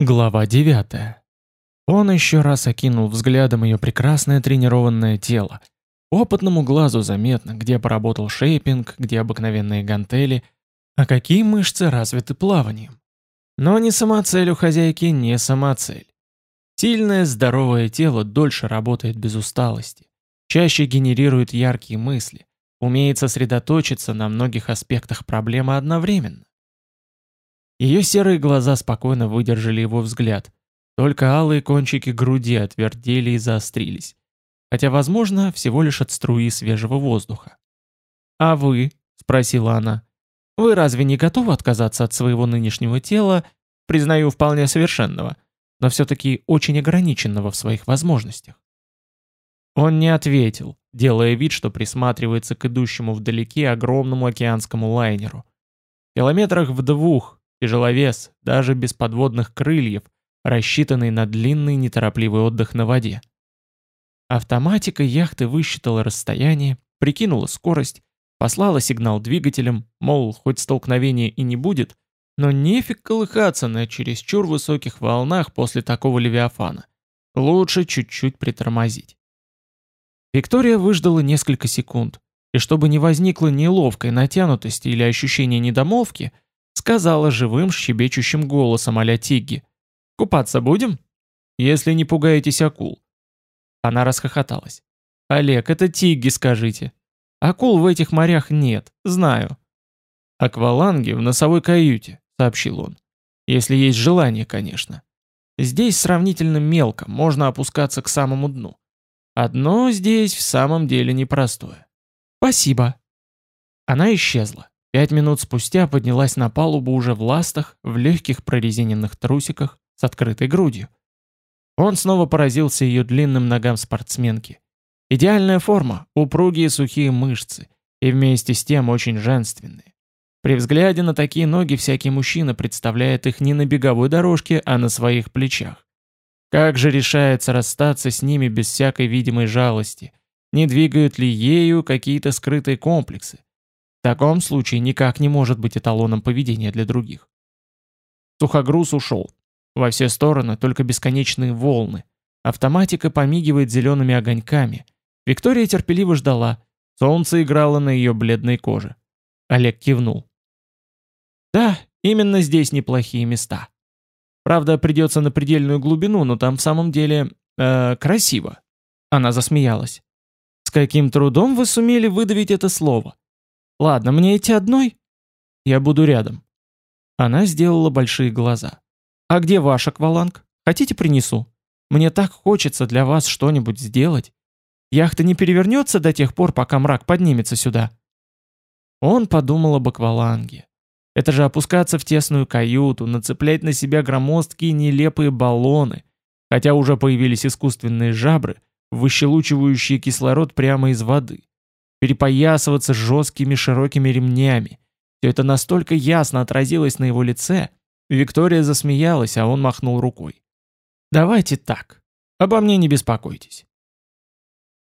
Глава 9. Он еще раз окинул взглядом ее прекрасное тренированное тело. Опытному глазу заметно, где поработал шейпинг, где обыкновенные гантели, а какие мышцы развиты плаванием. Но не сама цель у хозяйки, не сама цель. Сильное, здоровое тело дольше работает без усталости, чаще генерирует яркие мысли, умеет сосредоточиться на многих аспектах проблемы одновременно. Ее серые глаза спокойно выдержали его взгляд. Только алые кончики груди отвердели и заострились. Хотя, возможно, всего лишь от струи свежего воздуха. «А вы?» — спросила она. «Вы разве не готовы отказаться от своего нынешнего тела, признаю, вполне совершенного, но все-таки очень ограниченного в своих возможностях?» Он не ответил, делая вид, что присматривается к идущему вдалеке огромному океанскому лайнеру. Километрах в двух Тяжеловес, даже без подводных крыльев, рассчитанный на длинный неторопливый отдых на воде. Автоматика яхты высчитала расстояние, прикинула скорость, послала сигнал двигателям, мол, хоть столкновения и не будет, но нефиг колыхаться на чересчур высоких волнах после такого левиафана. Лучше чуть-чуть притормозить. Виктория выждала несколько секунд, и чтобы не возникло неловкой натянутости или ощущения недомолвки, сказала живым щебечущим голосом а-ля Тигги. «Купаться будем? Если не пугаетесь акул». Она расхохоталась. «Олег, это Тигги, скажите. Акул в этих морях нет, знаю». «Акваланги в носовой каюте», — сообщил он. «Если есть желание, конечно. Здесь сравнительно мелко, можно опускаться к самому дну. Одно здесь в самом деле непростое. Спасибо». Она исчезла. Пять минут спустя поднялась на палубу уже в ластах, в легких прорезиненных трусиках, с открытой грудью. Он снова поразился ее длинным ногам спортсменки. Идеальная форма, упругие сухие мышцы, и вместе с тем очень женственные. При взгляде на такие ноги всякий мужчина представляет их не на беговой дорожке, а на своих плечах. Как же решается расстаться с ними без всякой видимой жалости? Не двигают ли ею какие-то скрытые комплексы? В таком случае никак не может быть эталоном поведения для других. Сухогруз ушел. Во все стороны только бесконечные волны. Автоматика помигивает зелеными огоньками. Виктория терпеливо ждала. Солнце играло на ее бледной коже. Олег кивнул. Да, именно здесь неплохие места. Правда, придется на предельную глубину, но там в самом деле... Э, красиво. Она засмеялась. С каким трудом вы сумели выдавить это слово? Ладно, мне идти одной? Я буду рядом. Она сделала большие глаза. А где ваш акваланг? Хотите принесу? Мне так хочется для вас что-нибудь сделать. Яхта не перевернется до тех пор, пока мрак поднимется сюда. Он подумал об акваланге. Это же опускаться в тесную каюту, нацеплять на себя громоздкие нелепые баллоны, хотя уже появились искусственные жабры, выщелучивающие кислород прямо из воды перепоясываться жесткими широкими ремнями. Все это настолько ясно отразилось на его лице. Виктория засмеялась, а он махнул рукой. «Давайте так. Обо мне не беспокойтесь».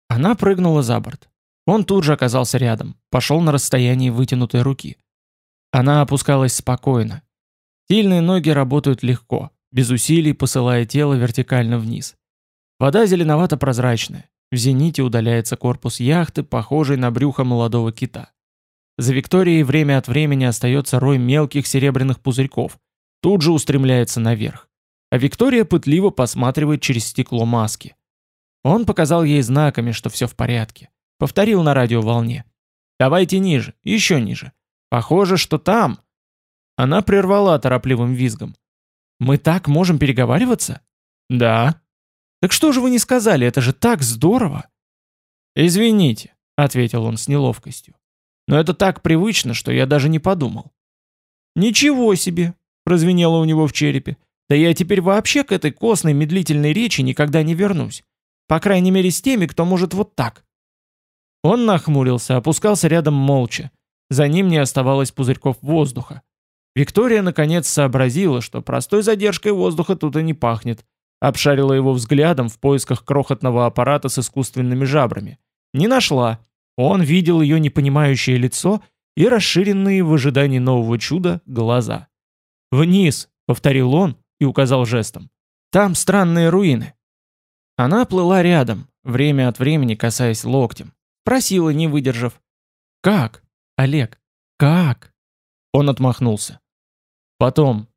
Она прыгнула за борт. Он тут же оказался рядом, пошел на расстоянии вытянутой руки. Она опускалась спокойно. Сильные ноги работают легко, без усилий посылая тело вертикально вниз. Вода зеленовато-прозрачная, в зените удаляется корпус яхты, похожий на брюхо молодого кита. За Викторией время от времени остается рой мелких серебряных пузырьков. Тут же устремляется наверх. А Виктория пытливо посматривает через стекло маски. Он показал ей знаками, что все в порядке. Повторил на радиоволне. «Давайте ниже, еще ниже. Похоже, что там...» Она прервала торопливым визгом. «Мы так можем переговариваться?» «Да», так что же вы не сказали, это же так здорово!» «Извините», — ответил он с неловкостью. «Но это так привычно, что я даже не подумал». «Ничего себе!» — прозвенело у него в черепе. «Да я теперь вообще к этой костной медлительной речи никогда не вернусь. По крайней мере с теми, кто может вот так». Он нахмурился, опускался рядом молча. За ним не оставалось пузырьков воздуха. Виктория наконец сообразила, что простой задержкой воздуха тут и не пахнет, Обшарила его взглядом в поисках крохотного аппарата с искусственными жабрами. Не нашла. Он видел ее непонимающее лицо и расширенные в ожидании нового чуда глаза. «Вниз!» — повторил он, и указал жестом. «Там странные руины». Она плыла рядом, время от времени касаясь локтем. Просила, не выдержав. «Как? Олег, как?» Он отмахнулся. Потом.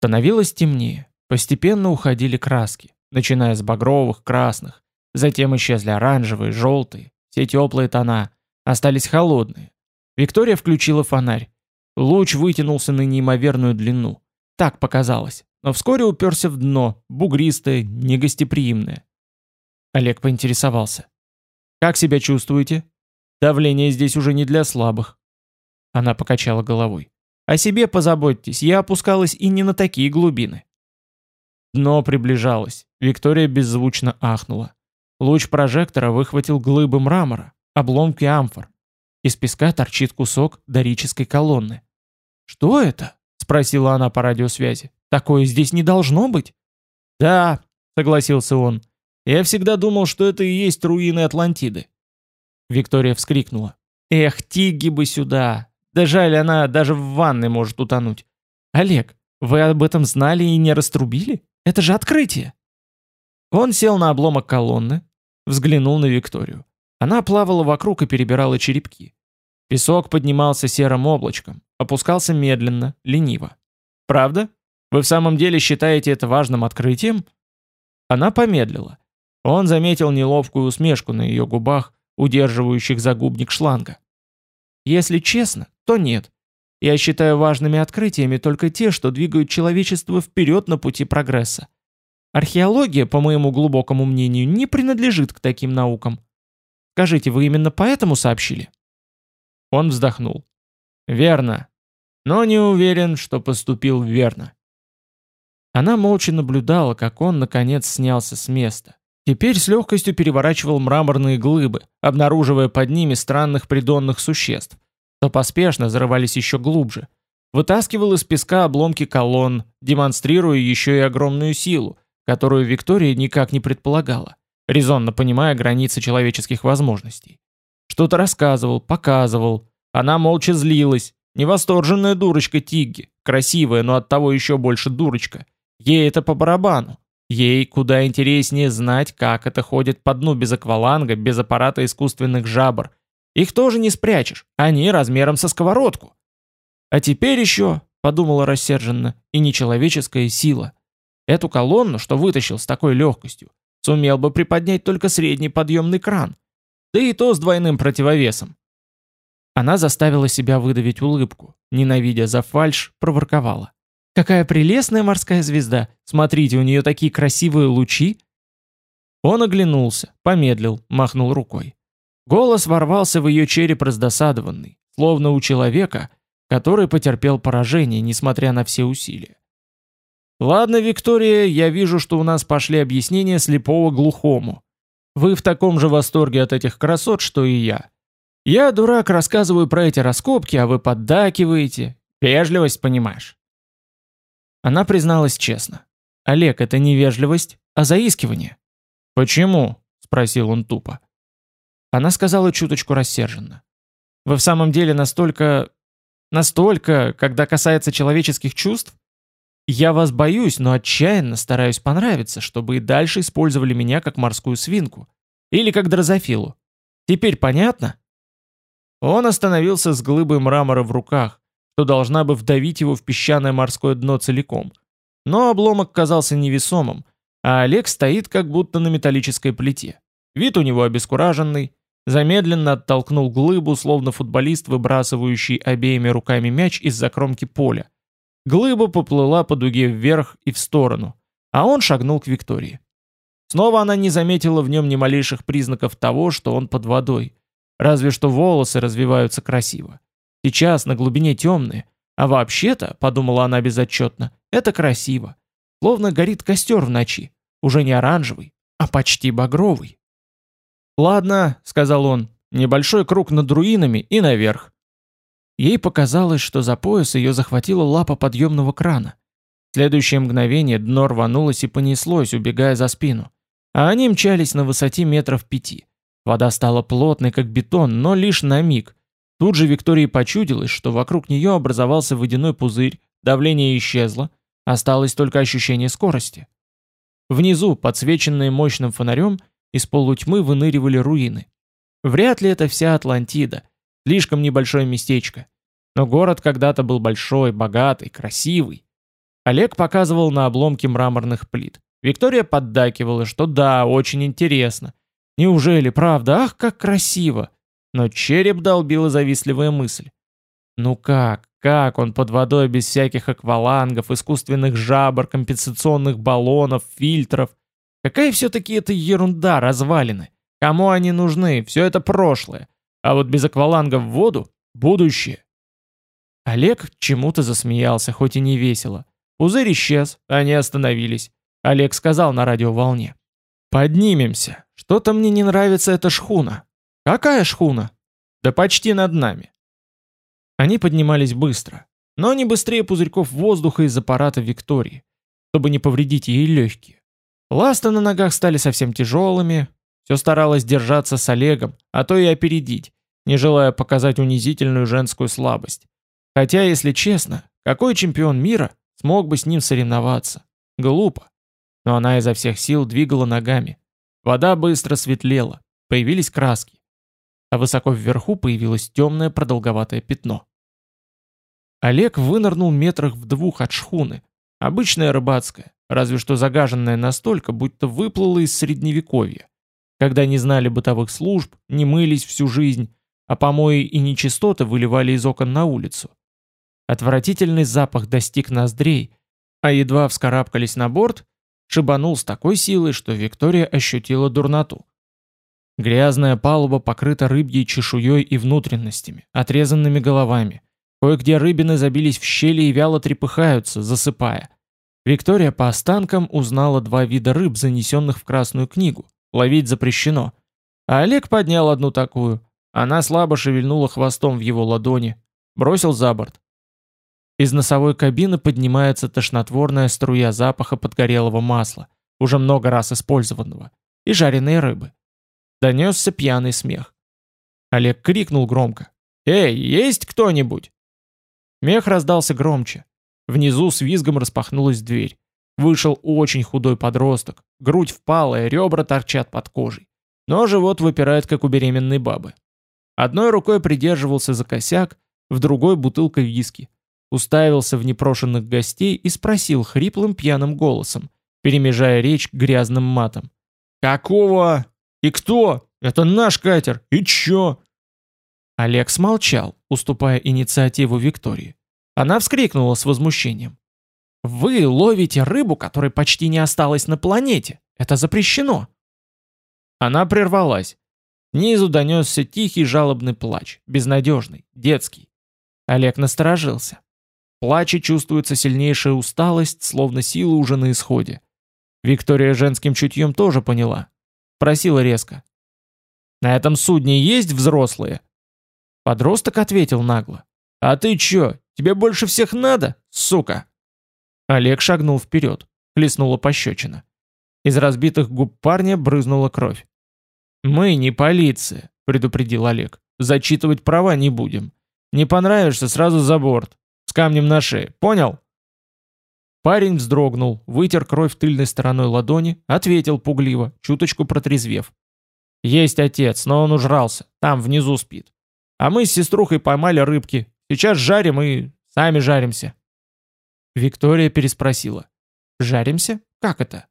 Становилось темнее. Постепенно уходили краски, начиная с багровых, красных. Затем исчезли оранжевые, желтые. Все теплые тона. Остались холодные. Виктория включила фонарь. Луч вытянулся на неимоверную длину. Так показалось. Но вскоре уперся в дно, бугристое, негостеприимное. Олег поинтересовался. «Как себя чувствуете? Давление здесь уже не для слабых». Она покачала головой. «О себе позаботьтесь, я опускалась и не на такие глубины». Дно приближалось. Виктория беззвучно ахнула. Луч прожектора выхватил глыбы мрамора, обломки амфор. Из песка торчит кусок дорической колонны. «Что это?» — спросила она по радиосвязи. «Такое здесь не должно быть?» «Да», — согласился он. «Я всегда думал, что это и есть руины Атлантиды». Виктория вскрикнула. «Эх, Тигги бы сюда! Да жаль, она даже в ванной может утонуть. Олег, вы об этом знали и не раструбили? Это же открытие!» Он сел на обломок колонны, взглянул на Викторию. Она плавала вокруг и перебирала черепки. Песок поднимался серым облачком, опускался медленно, лениво. «Правда? Вы в самом деле считаете это важным открытием?» Она помедлила. Он заметил неловкую усмешку на ее губах, удерживающих загубник шланга. «Если честно, то нет. Я считаю важными открытиями только те, что двигают человечество вперед на пути прогресса. Археология, по моему глубокому мнению, не принадлежит к таким наукам. Скажите, вы именно поэтому сообщили?» Он вздохнул. «Верно. Но не уверен, что поступил верно». Она молча наблюдала, как он, наконец, снялся с места. Теперь с легкостью переворачивал мраморные глыбы, обнаруживая под ними странных придонных существ, то поспешно зарывались еще глубже. Вытаскивал из песка обломки колонн, демонстрируя еще и огромную силу, которую Виктория никак не предполагала, резонно понимая границы человеческих возможностей. Что-то рассказывал, показывал. Она молча злилась. Невосторженная дурочка Тигги, красивая, но оттого еще больше дурочка. Ей это по барабану. Ей куда интереснее знать, как это ходит по дну без акваланга, без аппарата искусственных жабр. Их тоже не спрячешь, они размером со сковородку. А теперь еще, подумала рассерженно, и нечеловеческая сила. Эту колонну, что вытащил с такой легкостью, сумел бы приподнять только средний подъемный кран да и то с двойным противовесом. Она заставила себя выдавить улыбку, ненавидя за фальшь, проворковала. «Какая прелестная морская звезда! Смотрите, у нее такие красивые лучи!» Он оглянулся, помедлил, махнул рукой. Голос ворвался в ее череп раздосадованный, словно у человека, который потерпел поражение, несмотря на все усилия. «Ладно, Виктория, я вижу, что у нас пошли объяснения слепого глухому. Вы в таком же восторге от этих красот, что и я. Я, дурак, рассказываю про эти раскопки, а вы поддакиваете. Вежливость, понимаешь?» Она призналась честно. «Олег, это не вежливость, а заискивание». «Почему?» — спросил он тупо. Она сказала чуточку рассерженно. «Вы в самом деле настолько... настолько, когда касается человеческих чувств? Я вас боюсь, но отчаянно стараюсь понравиться, чтобы и дальше использовали меня как морскую свинку. Или как дрозофилу. Теперь понятно?» Он остановился с глыбой мрамора в руках, что должна бы вдавить его в песчаное морское дно целиком. Но обломок казался невесомым, а Олег стоит как будто на металлической плите. Вид у него обескураженный, замедленно оттолкнул глыбу, словно футболист, выбрасывающий обеими руками мяч из-за кромки поля. Глыба поплыла по дуге вверх и в сторону, а он шагнул к Виктории. Снова она не заметила в нем ни малейших признаков того, что он под водой. Разве что волосы развиваются красиво. Сейчас на глубине темные, а вообще-то, подумала она безотчетно, это красиво. Словно горит костер в ночи, уже не оранжевый, а почти багровый. «Ладно», — сказал он, — «небольшой круг над руинами и наверх. Ей показалось, что за пояс ее захватила лапа подъемного крана. В следующее мгновение дно рванулось и понеслось, убегая за спину. А они мчались на высоте метров пяти. Вода стала плотной, как бетон, но лишь на миг. Тут же Виктории почудилось, что вокруг нее образовался водяной пузырь, давление исчезло, Осталось только ощущение скорости. Внизу, подсвеченные мощным фонарем, из полутьмы выныривали руины. Вряд ли это вся Атлантида, слишком небольшое местечко. Но город когда-то был большой, богатый, красивый. Олег показывал на обломки мраморных плит. Виктория поддакивала, что да, очень интересно. Неужели, правда? Ах, как красиво! Но череп долбила завистливая мысль. Ну как, как он под водой без всяких аквалангов, искусственных жабр, компенсационных баллонов, фильтров? Какая все-таки это ерунда, развалины? Кому они нужны? Все это прошлое. А вот без аквалангов в воду – будущее. Олег чему-то засмеялся, хоть и не весело. Пузырь исчез, они остановились. Олег сказал на радиоволне. «Поднимемся. Что-то мне не нравится эта шхуна». «Какая шхуна?» «Да почти над нами». Они поднимались быстро, но не быстрее пузырьков воздуха из аппарата Виктории, чтобы не повредить ей легкие. Ласты на ногах стали совсем тяжелыми, все старалась держаться с Олегом, а то и опередить, не желая показать унизительную женскую слабость. Хотя, если честно, какой чемпион мира смог бы с ним соревноваться? Глупо. Но она изо всех сил двигала ногами. Вода быстро светлела, появились краски. А высоко вверху появилось темное продолговатое пятно. Олег вынырнул метрах в двух от шхуны. Обычная рыбацкая, разве что загаженная настолько, будто выплыла из средневековья. Когда не знали бытовых служб, не мылись всю жизнь, а помои и нечистоты выливали из окон на улицу. Отвратительный запах достиг ноздрей, а едва вскарабкались на борт, шибанул с такой силой, что Виктория ощутила дурноту. Грязная палуба покрыта рыбьей чешуей и внутренностями, отрезанными головами. Кое-где рыбины забились в щели и вяло трепыхаются, засыпая. Виктория по останкам узнала два вида рыб, занесенных в Красную книгу. Ловить запрещено. А Олег поднял одну такую. Она слабо шевельнула хвостом в его ладони. Бросил за борт. Из носовой кабины поднимается тошнотворная струя запаха подгорелого масла, уже много раз использованного, и жареной рыбы. Донесся пьяный смех. Олег крикнул громко. «Эй, есть кто-нибудь?» Мех раздался громче. Внизу с визгом распахнулась дверь. Вышел очень худой подросток, грудь впалая, ребра торчат под кожей. Но живот выпирает, как у беременной бабы. Одной рукой придерживался за косяк, в другой бутылка виски уставился в непрошенных гостей и спросил хриплым пьяным голосом, перемежая речь грязным матом. «Какого? И кто? Это наш катер. И чё?» Олег смолчал, уступая инициативу Виктории. Она вскрикнула с возмущением. «Вы ловите рыбу, которой почти не осталось на планете. Это запрещено!» Она прервалась. Снизу донесся тихий жалобный плач, безнадежный, детский. Олег насторожился плаче чувствуется сильнейшая усталость, словно силы уже на исходе. Виктория женским чутьем тоже поняла. Просила резко. «На этом судне есть взрослые?» Подросток ответил нагло. «А ты чё, тебе больше всех надо, сука?» Олег шагнул вперед, хлестнула пощечина. Из разбитых губ парня брызнула кровь. «Мы не полиция», — предупредил Олег. «Зачитывать права не будем. Не понравишься, сразу за борт камнем на шее, понял?» Парень вздрогнул, вытер кровь тыльной стороной ладони, ответил пугливо, чуточку протрезвев. «Есть отец, но он ужрался, там внизу спит. А мы с сеструхой поймали рыбки, сейчас жарим и сами жаримся». Виктория переспросила. «Жаримся? Как это?»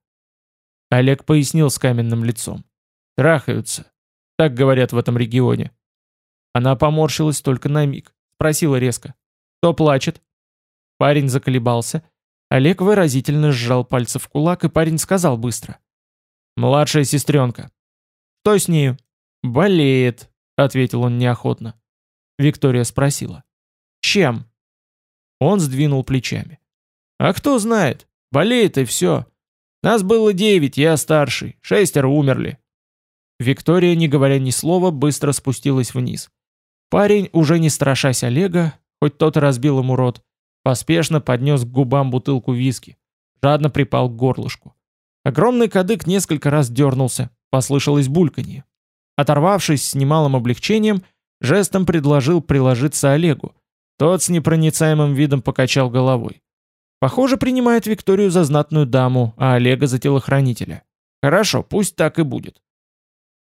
Олег пояснил с каменным лицом. «Трахаются. Так говорят в этом регионе». Она поморщилась только на миг, спросила резко. Кто плачет?» Парень заколебался. Олег выразительно сжал пальцы в кулак, и парень сказал быстро. «Младшая сестренка». «Что с нею?» «Болеет», — ответил он неохотно. Виктория спросила. «Чем?» Он сдвинул плечами. «А кто знает? Болеет и все. Нас было девять, я старший, шестеро умерли». Виктория, не говоря ни слова, быстро спустилась вниз. Парень, уже не страшась Олега, хоть тот и разбил ему рот, поспешно поднес к губам бутылку виски, жадно припал к горлышку. Огромный кадык несколько раз дернулся, послышалось бульканье. Оторвавшись с немалым облегчением, жестом предложил приложиться Олегу. Тот с непроницаемым видом покачал головой. Похоже, принимает Викторию за знатную даму, а Олега за телохранителя. Хорошо, пусть так и будет.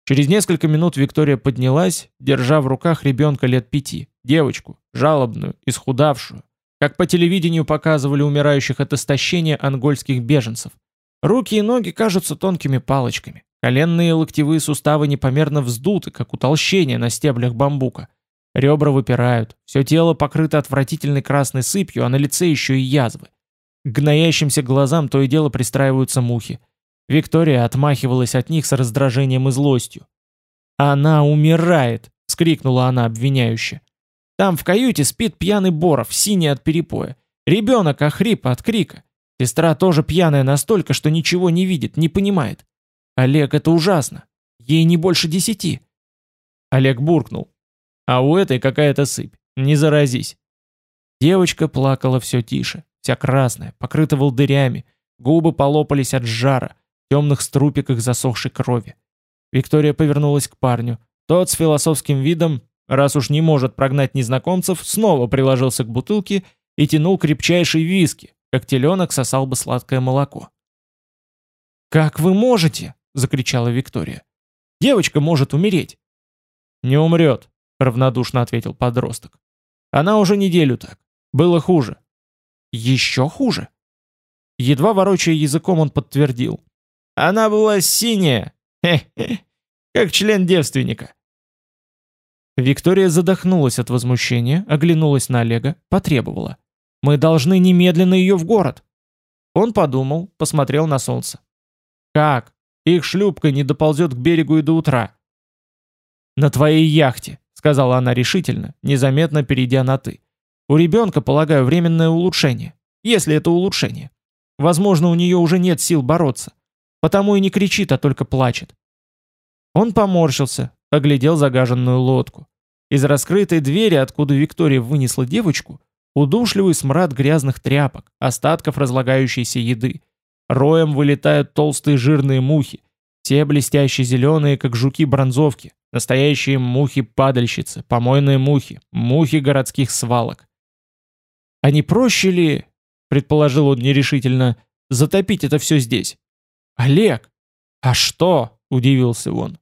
Через несколько минут Виктория поднялась, держа в руках ребенка лет пяти, девочку, жалобную, исхудавшую, как по телевидению показывали умирающих от истощения ангольских беженцев. Руки и ноги кажутся тонкими палочками, коленные и локтевые суставы непомерно вздуты, как утолщение на стеблях бамбука. Ребра выпирают, все тело покрыто отвратительной красной сыпью, а на лице еще и язвы. К гноящимся глазам то и дело пристраиваются мухи. Виктория отмахивалась от них с раздражением и злостью. «Она умирает!» — вскрикнула она обвиняюще. «Там в каюте спит пьяный Боров, синий от перепоя. Ребенок охрип от крика. Сестра тоже пьяная настолько, что ничего не видит, не понимает. Олег, это ужасно. Ей не больше десяти». Олег буркнул. А у этой какая-то сыпь. Не заразись. Девочка плакала все тише, вся красная, покрыта волдырями, губы полопались от жара, темных струпиках засохшей крови. Виктория повернулась к парню. Тот с философским видом, раз уж не может прогнать незнакомцев, снова приложился к бутылке и тянул крепчайший виски, как теленок сосал бы сладкое молоко. «Как вы можете?» — закричала Виктория. «Девочка может умереть». «Не умрет», равнодушно ответил подросток. Она уже неделю так. Было хуже. Еще хуже? Едва ворочая языком, он подтвердил. Она была синяя. Хе-хе. Как член девственника. Виктория задохнулась от возмущения, оглянулась на Олега, потребовала. «Мы должны немедленно ее в город!» Он подумал, посмотрел на солнце. «Как? Их шлюпка не доползет к берегу и до утра». «На твоей яхте сказала она решительно, незаметно перейдя на «ты». «У ребенка, полагаю, временное улучшение. Если это улучшение. Возможно, у нее уже нет сил бороться. Потому и не кричит, а только плачет». Он поморщился, оглядел загаженную лодку. Из раскрытой двери, откуда Виктория вынесла девочку, удушливый смрад грязных тряпок, остатков разлагающейся еды. Роем вылетают толстые жирные мухи, те блестящие зеленые, как жуки-бронзовки, настоящие мухи-падальщицы, помойные мухи, мухи городских свалок. А не проще ли, предположил он нерешительно, затопить это все здесь? Олег! А что? Удивился он.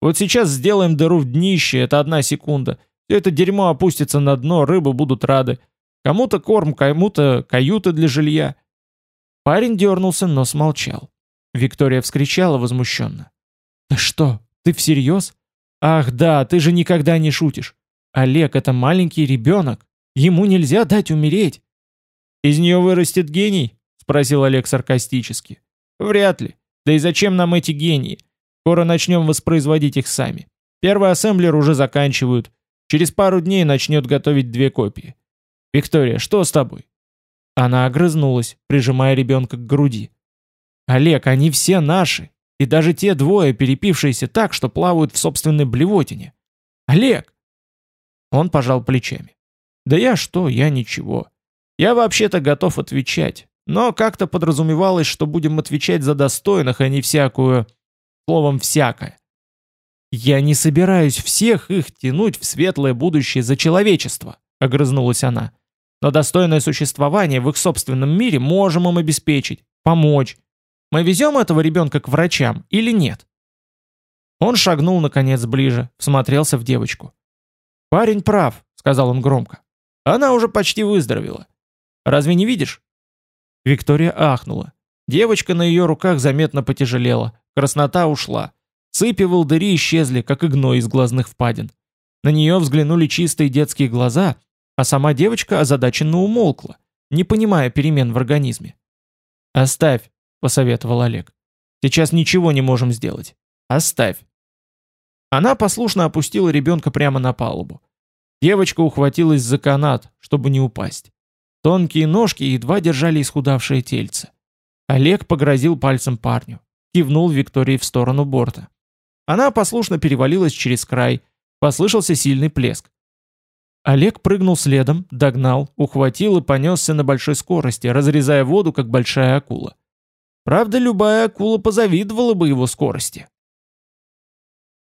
Вот сейчас сделаем дыру в днище, это одна секунда. Все это дерьмо опустится на дно, рыбы будут рады. Кому-то корм, кому-то каюты для жилья. Парень дернулся, но смолчал. Виктория вскричала возмущенно. «Ты что, ты всерьез? Ах да, ты же никогда не шутишь. Олег — это маленький ребенок. Ему нельзя дать умереть». «Из нее вырастет гений?» — спросил Олег саркастически. «Вряд ли. Да и зачем нам эти гении? Скоро начнем воспроизводить их сами. Первый ассемблер уже заканчивают. Через пару дней начнет готовить две копии. Виктория, что с тобой?» Она огрызнулась, прижимая ребенка к груди. Олег, они все наши. И даже те двое, перепившиеся так, что плавают в собственной блевотине. Олег!» Он пожал плечами. «Да я что, я ничего. Я вообще-то готов отвечать. Но как-то подразумевалось, что будем отвечать за достойных, а не всякую... Словом, всякое. «Я не собираюсь всех их тянуть в светлое будущее за человечество», — огрызнулась она. «Но достойное существование в их собственном мире можем им обеспечить, помочь. Мы везем этого ребенка к врачам или нет?» Он шагнул, наконец, ближе, всмотрелся в девочку. «Парень прав», — сказал он громко. «Она уже почти выздоровела. Разве не видишь?» Виктория ахнула. Девочка на ее руках заметно потяжелела. Краснота ушла. Сыпи волдыри исчезли, как и гной из глазных впадин. На нее взглянули чистые детские глаза, а сама девочка озадаченно умолкла, не понимая перемен в организме. «Оставь», посоветовал Олег. Сейчас ничего не можем сделать. Оставь. Она послушно опустила ребенка прямо на палубу. Девочка ухватилась за канат, чтобы не упасть. Тонкие ножки едва держали исхудавшее тельце. Олег погрозил пальцем парню, кивнул Виктории в сторону борта. Она послушно перевалилась через край, послышался сильный плеск. Олег прыгнул следом, догнал, ухватил и понесся на большой скорости, разрезая воду, как большая акула. Правда, любая акула позавидовала бы его скорости.